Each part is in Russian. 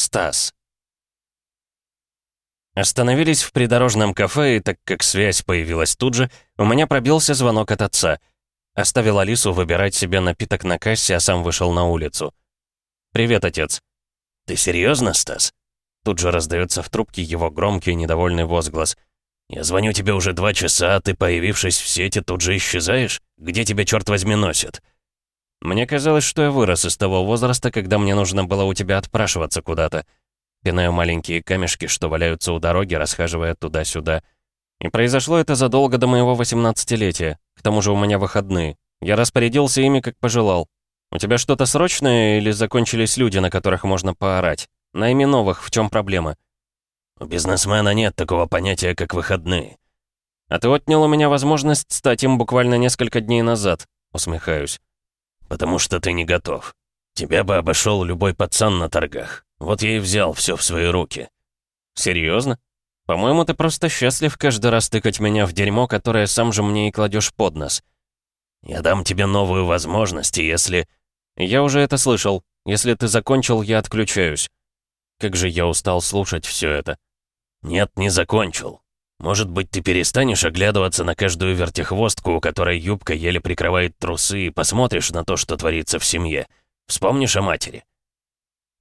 Стас. Остановились в придорожном кафе, и так как связь появилась тут же, у меня пробился звонок от отца. Оставил Алису выбирать себе напиток на кассе, а сам вышел на улицу. «Привет, отец». «Ты серьезно, Стас?» Тут же раздается в трубке его громкий недовольный возглас. «Я звоню тебе уже два часа, а ты, появившись в сети, тут же исчезаешь? Где тебя, черт возьми, носит?» «Мне казалось, что я вырос из того возраста, когда мне нужно было у тебя отпрашиваться куда-то. Пинаю маленькие камешки, что валяются у дороги, расхаживая туда-сюда. И произошло это задолго до моего 18-летия. К тому же у меня выходные. Я распорядился ими, как пожелал. У тебя что-то срочное или закончились люди, на которых можно поорать? Найми новых, в чем проблема?» «У бизнесмена нет такого понятия, как выходные». «А ты отнял у меня возможность стать им буквально несколько дней назад», — усмехаюсь. «Потому что ты не готов. Тебя бы обошел любой пацан на торгах. Вот я и взял все в свои руки». «Серьезно? По-моему, ты просто счастлив каждый раз тыкать меня в дерьмо, которое сам же мне и кладешь под нос». «Я дам тебе новую возможность, если...» «Я уже это слышал. Если ты закончил, я отключаюсь». Как же я устал слушать все это. «Нет, не закончил. Может быть, ты перестанешь оглядываться на каждую вертихвостку, у которой юбка еле прикрывает трусы, и посмотришь на то, что творится в семье. Вспомнишь о матери?»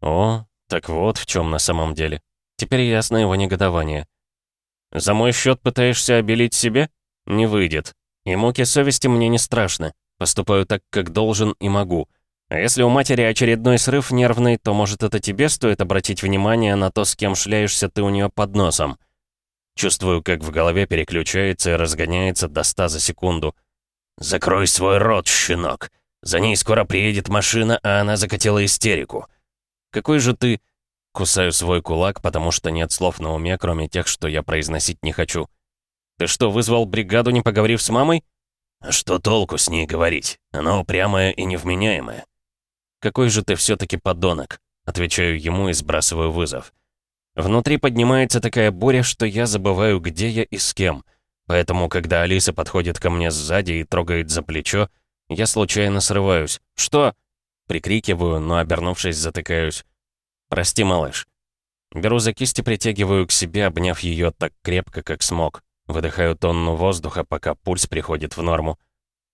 «О, так вот в чем на самом деле. Теперь ясно его негодование. За мой счет пытаешься обелить себе? Не выйдет. И муки совести мне не страшны. Поступаю так, как должен и могу. А если у матери очередной срыв нервный, то, может, это тебе стоит обратить внимание на то, с кем шляешься ты у нее под носом. Чувствую, как в голове переключается и разгоняется до ста за секунду. «Закрой свой рот, щенок! За ней скоро приедет машина, а она закатила истерику». «Какой же ты...» Кусаю свой кулак, потому что нет слов на уме, кроме тех, что я произносить не хочу. «Ты что, вызвал бригаду, не поговорив с мамой?» «А что толку с ней говорить? Она упрямая и невменяемая». «Какой же ты все таки подонок?» Отвечаю ему и сбрасываю вызов. Внутри поднимается такая буря, что я забываю, где я и с кем. Поэтому, когда Алиса подходит ко мне сзади и трогает за плечо, я случайно срываюсь. «Что?» Прикрикиваю, но, обернувшись, затыкаюсь. «Прости, малыш». Беру за кисть и притягиваю к себе, обняв ее так крепко, как смог. Выдыхаю тонну воздуха, пока пульс приходит в норму.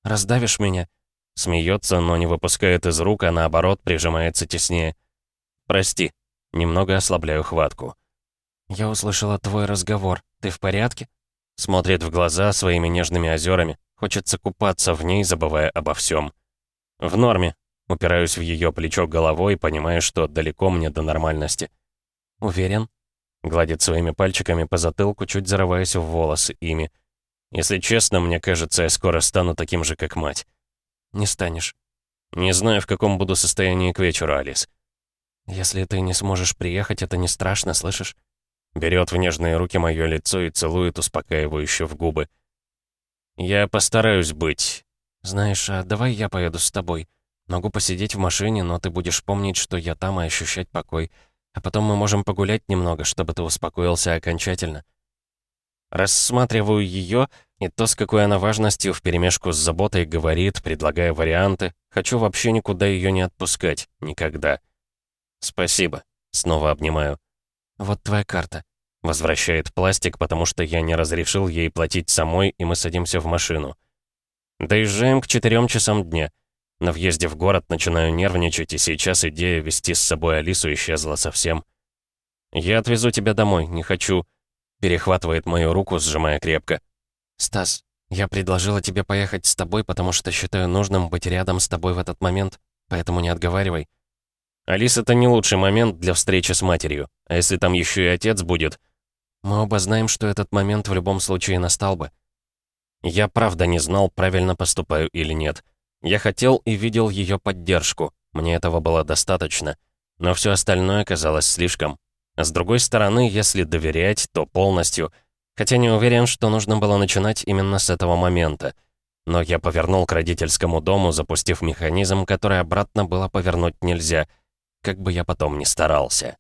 «Раздавишь меня?» Смеется, но не выпускает из рук, а наоборот прижимается теснее. «Прости», Немного ослабляю хватку. «Я услышала твой разговор. Ты в порядке?» Смотрит в глаза своими нежными озерами. Хочется купаться в ней, забывая обо всем. «В норме». Упираюсь в ее плечо головой, понимая, что далеко мне до нормальности. «Уверен?» Гладит своими пальчиками по затылку, чуть зарываясь в волосы ими. «Если честно, мне кажется, я скоро стану таким же, как мать». «Не станешь». «Не знаю, в каком буду состоянии к вечеру, Алис. «Если ты не сможешь приехать, это не страшно, слышишь?» Берет в нежные руки мое лицо и целует успокаивающе в губы. «Я постараюсь быть...» «Знаешь, а давай я поеду с тобой. Могу посидеть в машине, но ты будешь помнить, что я там и ощущать покой. А потом мы можем погулять немного, чтобы ты успокоился окончательно». Рассматриваю ее, и то, с какой она важностью вперемешку с заботой говорит, предлагая варианты, хочу вообще никуда ее не отпускать. Никогда. «Спасибо». Снова обнимаю. «Вот твоя карта». Возвращает пластик, потому что я не разрешил ей платить самой, и мы садимся в машину. Доезжаем к четырем часам дня. На въезде в город начинаю нервничать, и сейчас идея вести с собой Алису исчезла совсем. «Я отвезу тебя домой, не хочу...» Перехватывает мою руку, сжимая крепко. «Стас, я предложила тебе поехать с тобой, потому что считаю нужным быть рядом с тобой в этот момент, поэтому не отговаривай. Алис, это не лучший момент для встречи с матерью. А если там еще и отец будет? Мы оба знаем, что этот момент в любом случае настал бы. Я правда не знал, правильно поступаю или нет. Я хотел и видел ее поддержку. Мне этого было достаточно. Но все остальное казалось слишком. С другой стороны, если доверять, то полностью. Хотя не уверен, что нужно было начинать именно с этого момента. Но я повернул к родительскому дому, запустив механизм, который обратно было повернуть нельзя — как бы я потом ни старался.